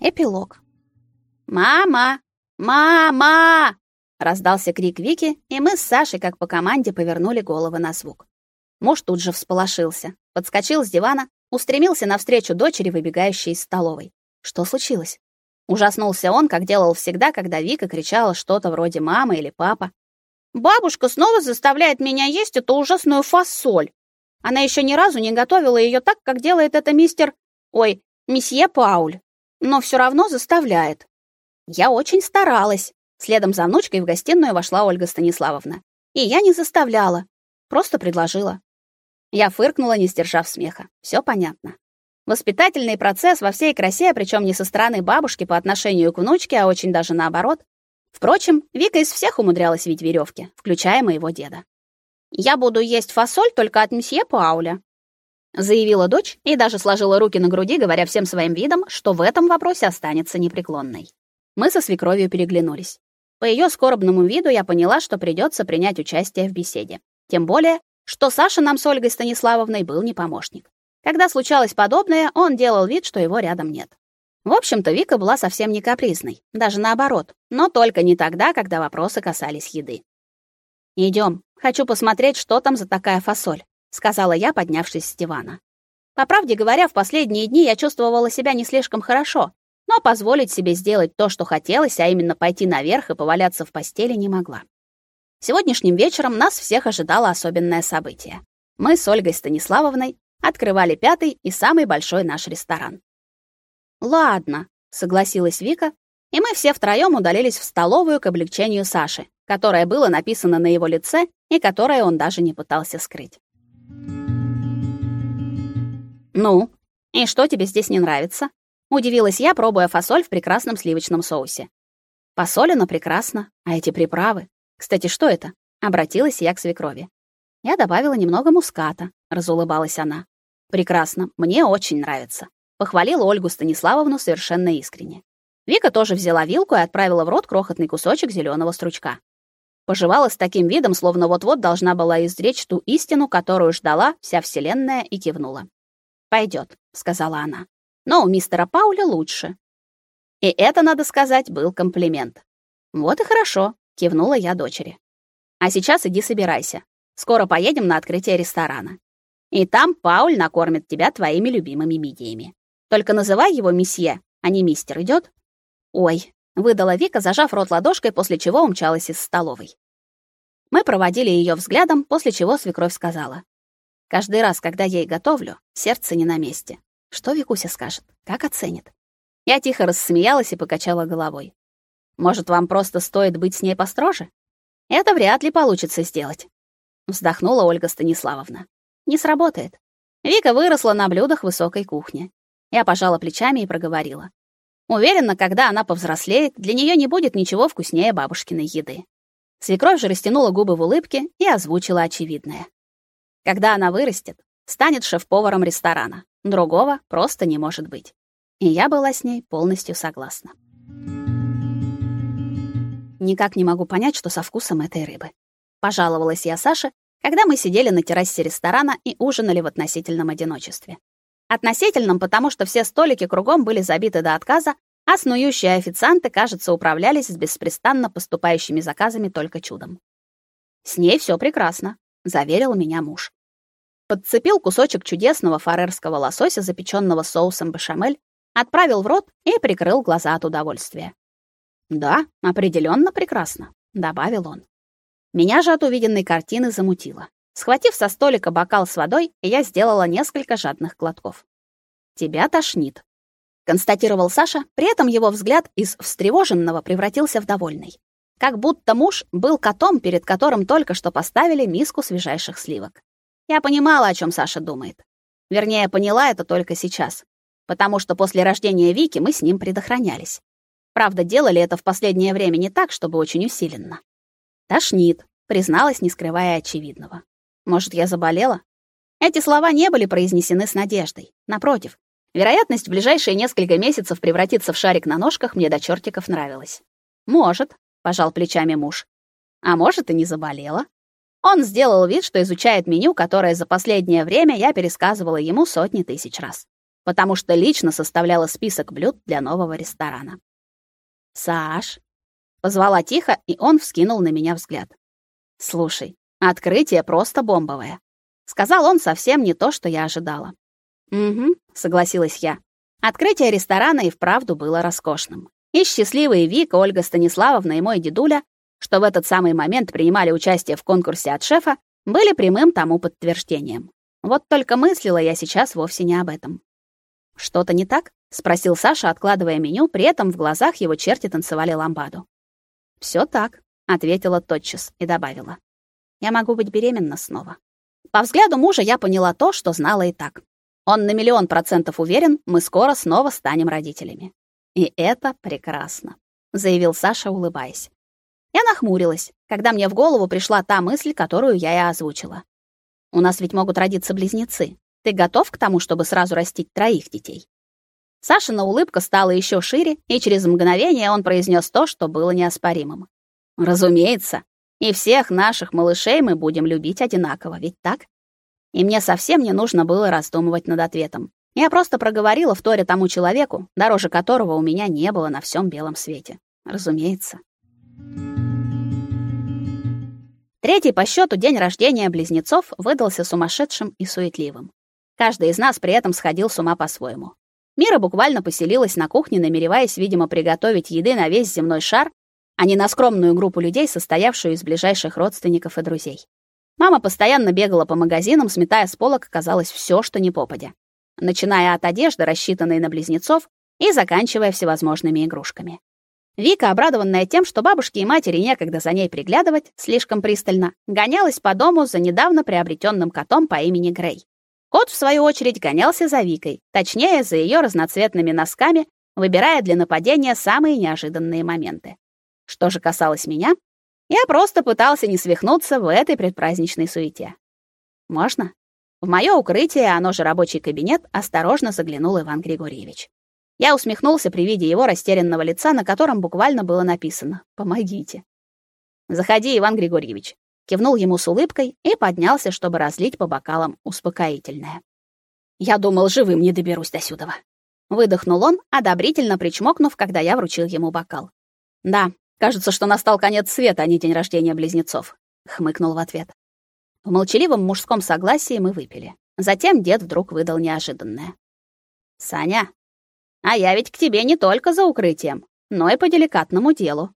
Эпилог. «Мама! Мама!» Раздался крик Вики, и мы с Сашей, как по команде, повернули головы на звук. Муж тут же всполошился, подскочил с дивана, устремился навстречу дочери, выбегающей из столовой. Что случилось? Ужаснулся он, как делал всегда, когда Вика кричала что-то вроде «мама» или «папа». «Бабушка снова заставляет меня есть эту ужасную фасоль. Она еще ни разу не готовила ее так, как делает это мистер... Ой, месье Пауль. Но все равно заставляет. Я очень старалась. Следом за внучкой в гостиную вошла Ольга Станиславовна. И я не заставляла, просто предложила. Я фыркнула, не сдержав смеха. Все понятно. Воспитательный процесс во всей красе, причем не со стороны бабушки по отношению к внучке, а очень даже наоборот. Впрочем, Вика из всех умудрялась вить веревки, включая моего деда. Я буду есть фасоль только от месье Пауля, заявила дочь и даже сложила руки на груди, говоря всем своим видом, что в этом вопросе останется непреклонной. Мы со свекровью переглянулись. По ее скорбному виду я поняла, что придется принять участие в беседе. Тем более, что Саша нам с Ольгой Станиславовной был не помощник. Когда случалось подобное, он делал вид, что его рядом нет. В общем-то, Вика была совсем не капризной, даже наоборот, но только не тогда, когда вопросы касались еды. Идем, хочу посмотреть, что там за такая фасоль, сказала я, поднявшись с дивана. По правде говоря, в последние дни я чувствовала себя не слишком хорошо, но позволить себе сделать то, что хотелось, а именно пойти наверх и поваляться в постели не могла. Сегодняшним вечером нас всех ожидало особенное событие. Мы с Ольгой Станиславовной открывали пятый и самый большой наш ресторан. Ладно, согласилась Вика, и мы все втроем удалились в столовую к облегчению Саши, которое было написано на его лице и которое он даже не пытался скрыть. Ну, и что тебе здесь не нравится? Удивилась я, пробуя фасоль в прекрасном сливочном соусе. Посолено прекрасно, а эти приправы? Кстати, что это? Обратилась я к свекрови. Я добавила немного муската, разулыбалась она. Прекрасно, мне очень нравится. Похвалила Ольгу Станиславовну совершенно искренне. Вика тоже взяла вилку и отправила в рот крохотный кусочек зеленого стручка. Пожевала с таким видом, словно вот-вот должна была изречь ту истину, которую ждала вся вселенная, и кивнула. Пойдет, сказала она но у мистера Пауля лучше. И это, надо сказать, был комплимент. Вот и хорошо, кивнула я дочери. А сейчас иди собирайся. Скоро поедем на открытие ресторана. И там Пауль накормит тебя твоими любимыми мидиями. Только называй его месье, а не мистер, идет? Ой, выдала Вика, зажав рот ладошкой, после чего умчалась из столовой. Мы проводили ее взглядом, после чего свекровь сказала: "Каждый раз, когда я ей готовлю, сердце не на месте. Что Викуся скажет? Как оценит? Я тихо рассмеялась и покачала головой. Может, вам просто стоит быть с ней построже? Это вряд ли получится сделать, вздохнула Ольга Станиславовна. Не сработает. Вика выросла на блюдах высокой кухни. Я пожала плечами и проговорила: Уверена, когда она повзрослеет, для нее не будет ничего вкуснее бабушкиной еды. Свекровь же растянула губы в улыбке и озвучила очевидное. Когда она вырастет, станет шеф-поваром ресторана. Другого просто не может быть. И я была с ней полностью согласна. Никак не могу понять, что со вкусом этой рыбы. Пожаловалась я Саше, когда мы сидели на террасе ресторана и ужинали в относительном одиночестве. Относительном, потому что все столики кругом были забиты до отказа, а снующие официанты, кажется, управлялись с беспрестанно поступающими заказами только чудом. С ней все прекрасно, заверил меня муж подцепил кусочек чудесного фарерского лосося, запеченного соусом бешамель, отправил в рот и прикрыл глаза от удовольствия. Да, определенно прекрасно, добавил он. Меня же от увиденной картины замутило. Схватив со столика бокал с водой, я сделала несколько жадных глотков. Тебя тошнит, констатировал Саша, при этом его взгляд из встревоженного превратился в довольный. Как будто муж был котом, перед которым только что поставили миску свежайших сливок. Я понимала, о чем Саша думает. Вернее, поняла это только сейчас, потому что после рождения Вики мы с ним предохранялись. Правда, делали это в последнее время не так, чтобы очень усиленно. Тошнит, призналась, не скрывая очевидного. Может, я заболела? Эти слова не были произнесены с надеждой. Напротив, вероятность в ближайшие несколько месяцев превратиться в шарик на ножках мне до чертиков нравилась. Может, пожал плечами муж. А может, и не заболела. Он сделал вид, что изучает меню, которое за последнее время я пересказывала ему сотни тысяч раз. потому что лично составляла список блюд для нового ресторана. «Саш!» — позвала тихо, и он вскинул на меня взгляд. «Слушай, открытие просто бомбовое», — сказал он совсем не то, что я ожидала. «Угу», — согласилась я. Открытие ресторана и вправду было роскошным. И счастливые Вика, Ольга Станиславовна и мой дедуля, что в этот самый момент принимали участие в конкурсе от шефа, были прямым тому подтверждением. Вот только мыслила я сейчас вовсе не об этом. Что-то не так? спросил Саша, откладывая меню, при этом в глазах его черти танцевали ламбаду. Все так, ответила тотчас и добавила: Я могу быть беременна снова. По взгляду мужа я поняла то, что знала и так. Он на миллион процентов уверен, мы скоро снова станем родителями. И это прекрасно, заявил Саша, улыбаясь. Я нахмурилась, когда мне в голову пришла та мысль, которую я и озвучила. У нас ведь могут родиться близнецы. Ты готов к тому, чтобы сразу растить троих детей? Сашина улыбка стала еще шире, и через мгновение он произнес то, что было неоспоримым. Разумеется, и всех наших малышей мы будем любить одинаково, ведь так? И мне совсем не нужно было раздумывать над ответом. Я просто проговорила в торе тому человеку, дороже которого у меня не было на всем белом свете. Разумеется. Третий по счету день рождения близнецов выдался сумасшедшим и суетливым. Каждый из нас при этом сходил с ума по-своему. Мира буквально поселилась на кухне, намереваясь, видимо, приготовить еды на весь земной шар, а не на скромную группу людей, состоявшую из ближайших родственников и друзей. Мама постоянно бегала по магазинам, сметая с полок, казалось, все, что не попадя. Начиная от одежды, рассчитанной на близнецов, и заканчивая всевозможными игрушками. Вика, обрадованная тем, что бабушке и матери некогда за ней приглядывать слишком пристально, гонялась по дому за недавно приобретенным котом по имени Грей. Кот, в свою очередь, гонялся за Викой, точнее, за ее разноцветными носками, выбирая для нападения самые неожиданные моменты. Что же касалось меня, я просто пытался не свихнуться в этой предпраздничной суете. Можно? В мое укрытие, оно же рабочий кабинет, осторожно заглянул Иван Григорьевич. Я усмехнулся при виде его растерянного лица, на котором буквально было написано: "Помогите". "Заходи, Иван Григорьевич", кивнул ему с улыбкой и поднялся, чтобы разлить по бокалам успокоительное. Я думал, живым не доберусь до сюда. Выдохнул он, одобрительно причмокнув, когда я вручил ему бокал. Да, кажется, что настал конец света, а не день рождения близнецов, хмыкнул в ответ. В молчаливом мужском согласии мы выпили. Затем дед вдруг выдал неожиданное: "Саня, а я ведь к тебе не только за укрытием, но и по деликатному делу.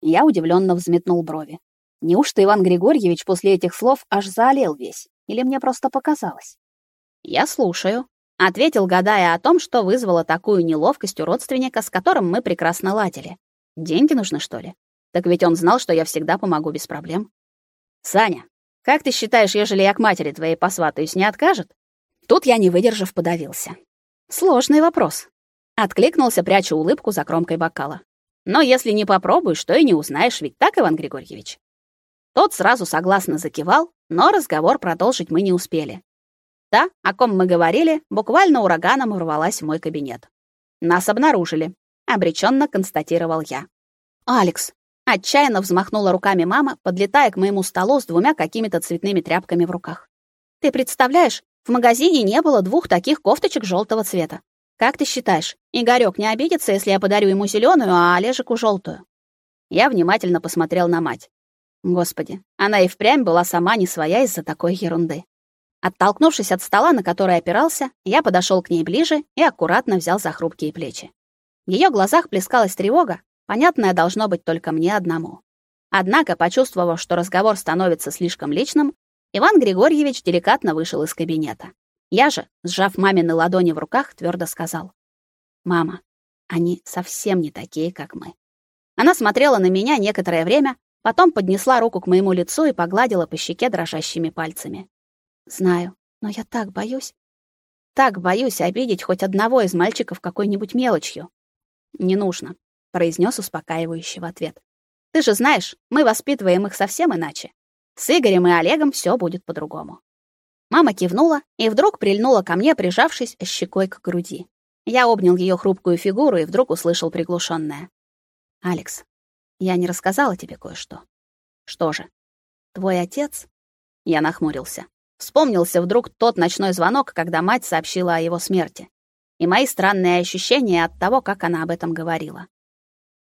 Я удивленно взметнул брови. Неужто Иван Григорьевич после этих слов аж залил весь? Или мне просто показалось? Я слушаю, ответил, гадая о том, что вызвало такую неловкость у родственника, с которым мы прекрасно ладили. Деньги нужны, что ли? Так ведь он знал, что я всегда помогу без проблем. Саня, как ты считаешь, ежели я к матери твоей посватаюсь, не откажет? Тут я, не выдержав, подавился. Сложный вопрос. Откликнулся, пряча улыбку за кромкой бокала. Но если не попробуешь, то и не узнаешь, ведь так, Иван Григорьевич. Тот сразу согласно закивал, но разговор продолжить мы не успели. Та, о ком мы говорили, буквально ураганом ворвалась в мой кабинет. Нас обнаружили, обреченно констатировал я. Алекс отчаянно взмахнула руками мама, подлетая к моему столу с двумя какими-то цветными тряпками в руках. Ты представляешь, в магазине не было двух таких кофточек желтого цвета. Как ты считаешь, Игорёк не обидится, если я подарю ему зеленую, а Олежику желтую? Я внимательно посмотрел на мать. Господи, она и впрямь была сама не своя из-за такой ерунды. Оттолкнувшись от стола, на который опирался, я подошел к ней ближе и аккуратно взял за хрупкие плечи. В её глазах плескалась тревога, понятная должно быть только мне одному. Однако, почувствовав, что разговор становится слишком личным, Иван Григорьевич деликатно вышел из кабинета. Я же, сжав мамины ладони в руках, твердо сказал: "Мама, они совсем не такие, как мы". Она смотрела на меня некоторое время, потом поднесла руку к моему лицу и погладила по щеке дрожащими пальцами. "Знаю, но я так боюсь, так боюсь обидеть хоть одного из мальчиков какой-нибудь мелочью". "Не нужно", произнес успокаивающий в ответ. "Ты же знаешь, мы воспитываем их совсем иначе. С Игорем и Олегом все будет по-другому". Мама кивнула и вдруг прильнула ко мне, прижавшись щекой к груди. Я обнял ее хрупкую фигуру и вдруг услышал приглушенное: "Алекс, я не рассказала тебе кое-что". "Что же? Твой отец?" Я нахмурился. Вспомнился вдруг тот ночной звонок, когда мать сообщила о его смерти. и мои странные ощущения от того, как она об этом говорила.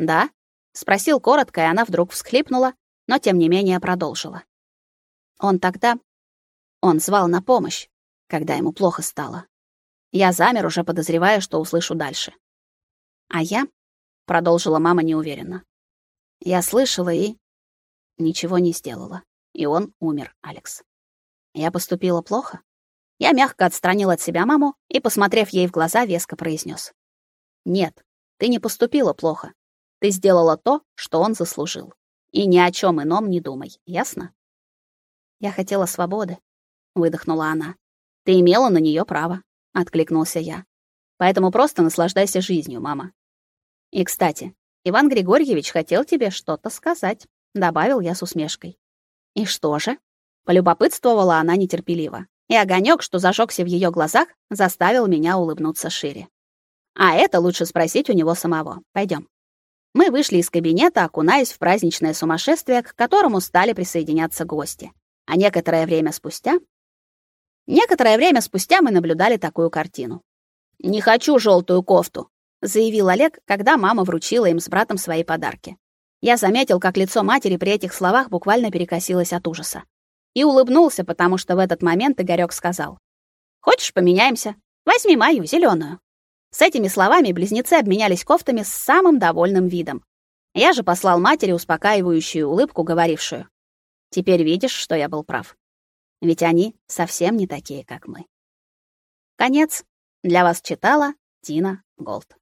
"Да?" спросил коротко, и она вдруг всхлипнула, но тем не менее продолжила. Он тогда он звал на помощь, когда ему плохо стало. Я замер, уже подозревая, что услышу дальше. А я, продолжила мама неуверенно. Я слышала и ничего не сделала. И он умер, Алекс. Я поступила плохо? Я мягко отстранил от себя маму и, посмотрев ей в глаза, веско произнес: "Нет, ты не поступила плохо. Ты сделала то, что он заслужил. И ни о чем ином не думай, ясно?" Я хотела свободы, выдохнула она. Ты имела на нее право, откликнулся я. Поэтому просто наслаждайся жизнью, мама. И, кстати, Иван Григорьевич хотел тебе что-то сказать, добавил я с усмешкой. И что же? полюбопытствовала она нетерпеливо и огонек, что зажегся в ее глазах, заставил меня улыбнуться шире. А это лучше спросить у него самого. Пойдем. Мы вышли из кабинета, окунаясь в праздничное сумасшествие, к которому стали присоединяться гости. А некоторое время спустя Некоторое время спустя мы наблюдали такую картину. «Не хочу желтую кофту», — заявил Олег, когда мама вручила им с братом свои подарки. Я заметил, как лицо матери при этих словах буквально перекосилось от ужаса и улыбнулся, потому что в этот момент Игорёк сказал: "Хочешь, поменяемся? Возьми мою зеленую. С этими словами близнецы обменялись кофтами с самым довольным видом. Я же послал матери успокаивающую улыбку, говорившую: "Теперь видишь, что я был прав. Ведь они совсем не такие, как мы". Конец. Для вас читала Тина Голд.